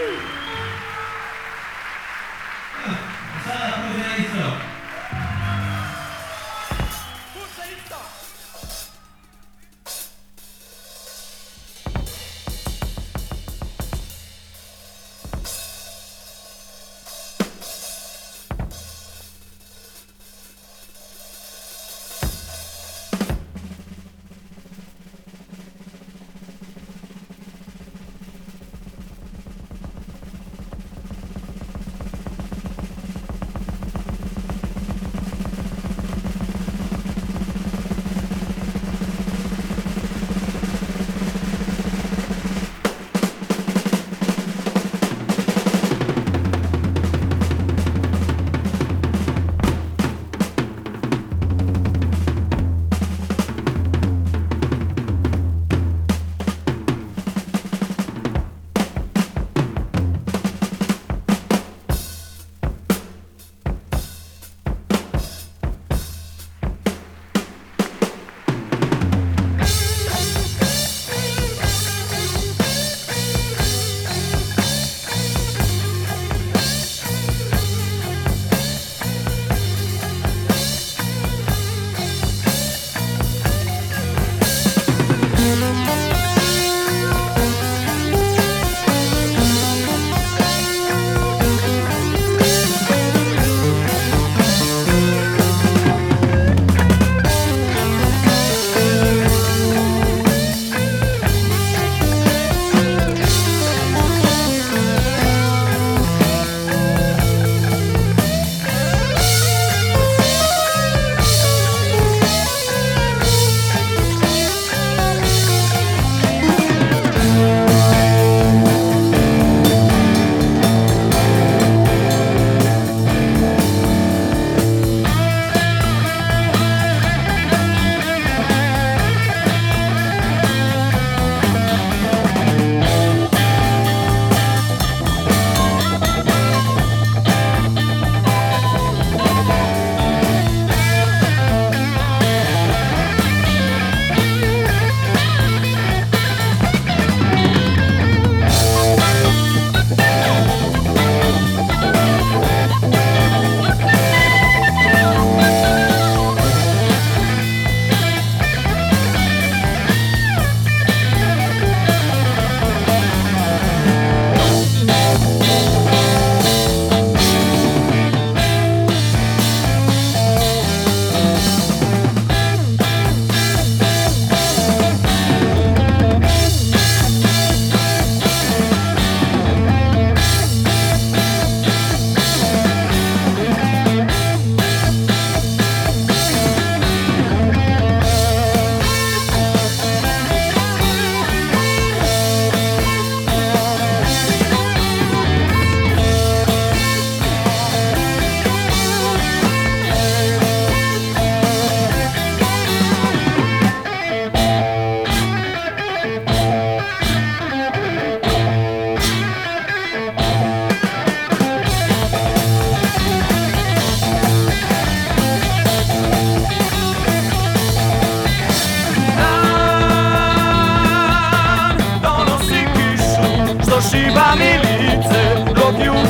Woo! Dans l'océan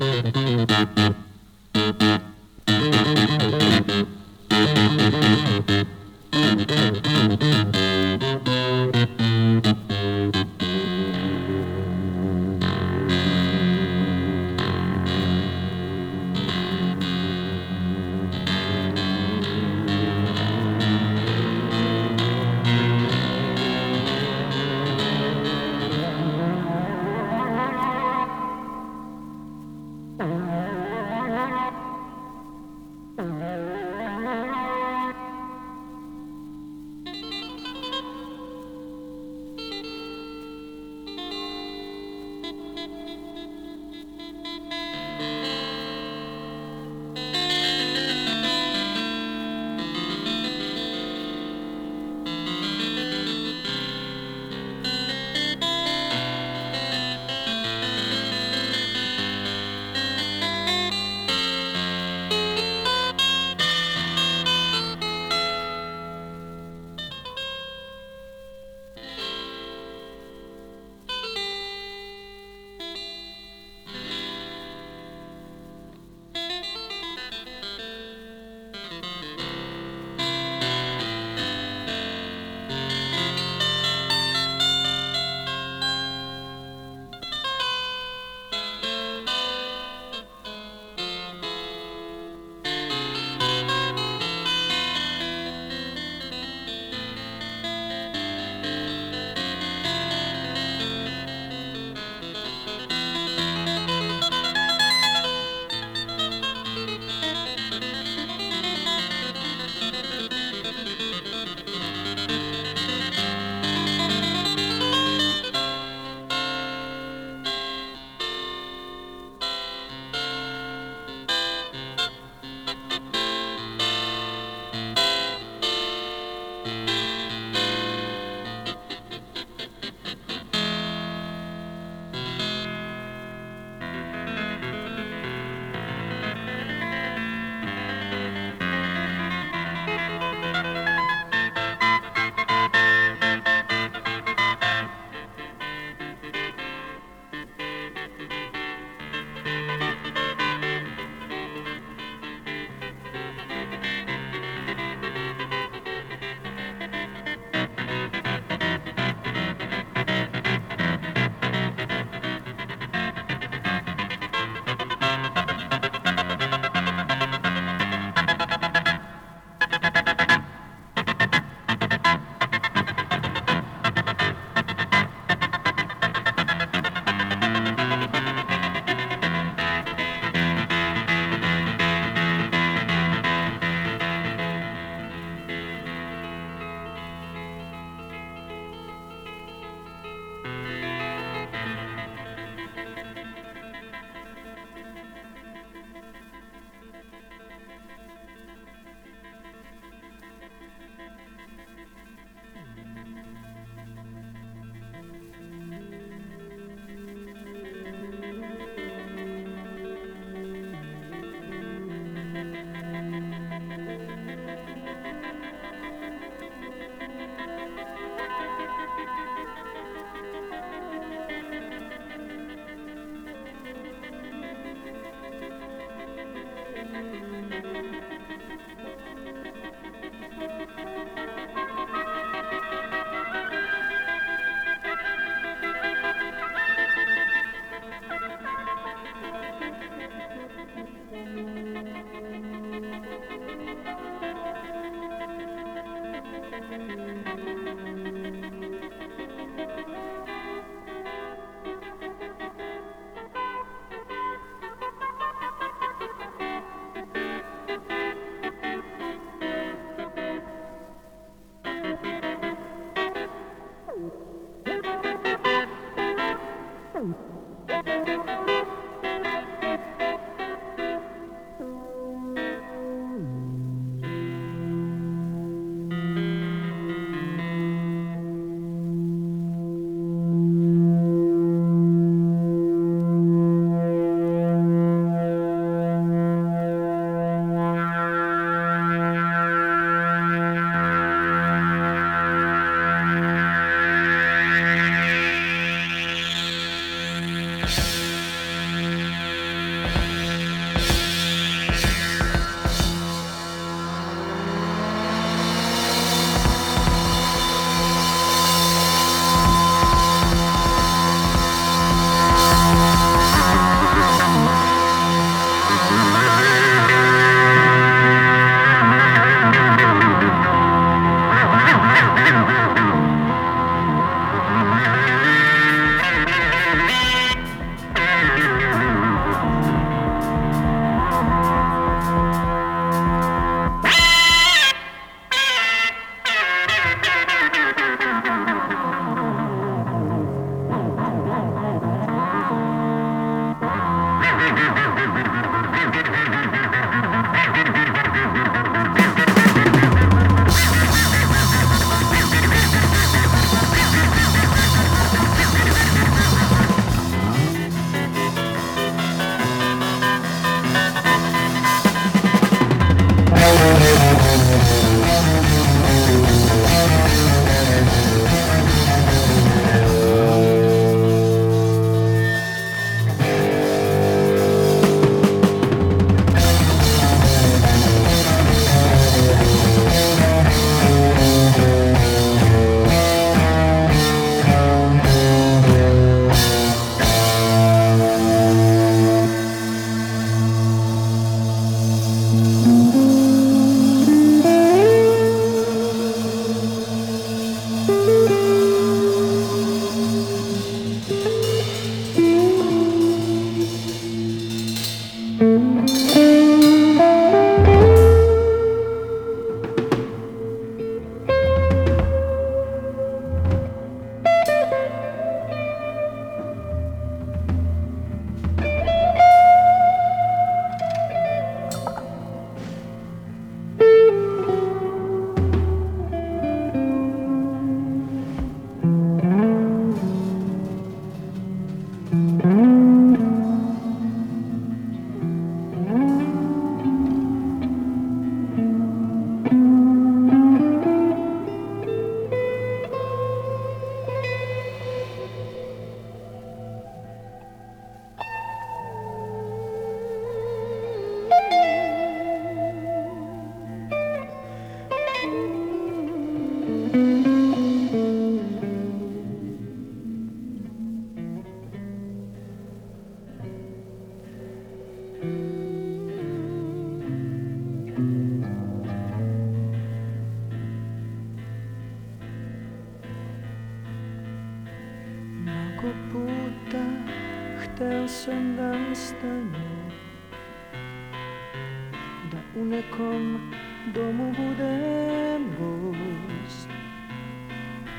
Thank you.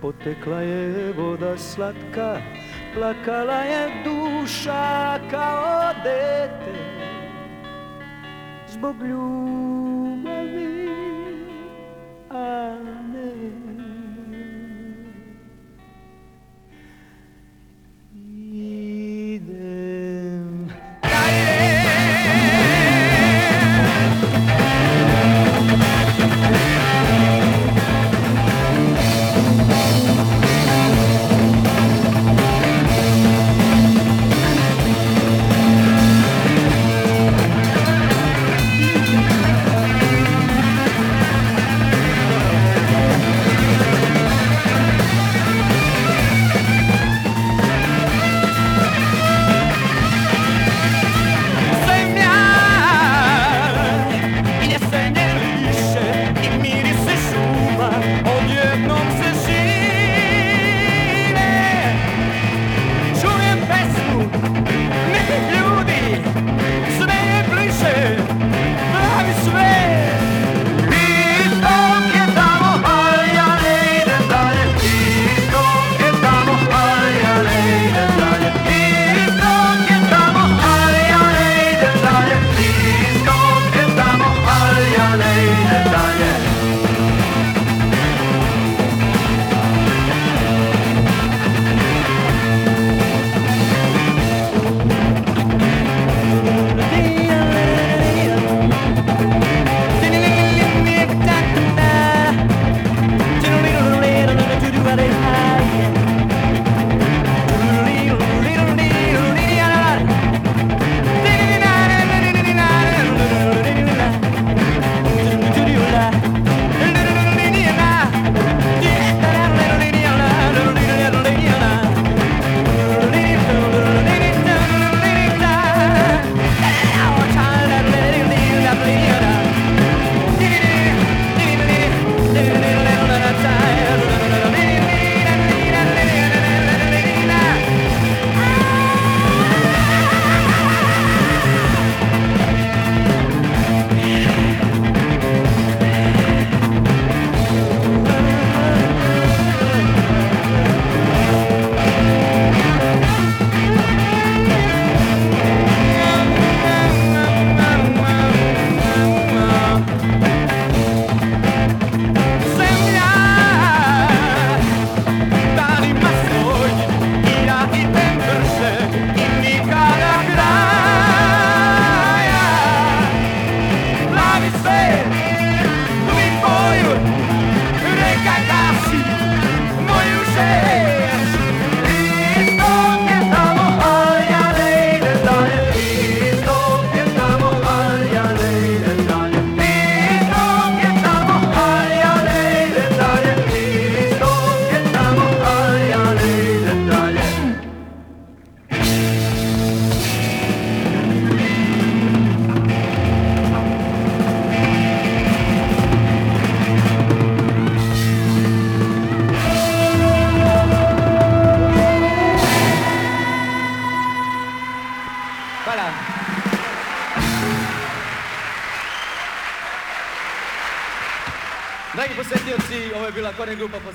Potekla je voda slatka, plakala je duša kao dete. Zbog ljubavi, a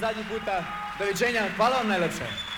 zadnji puta. Doviđenja, hvala vam najlepše.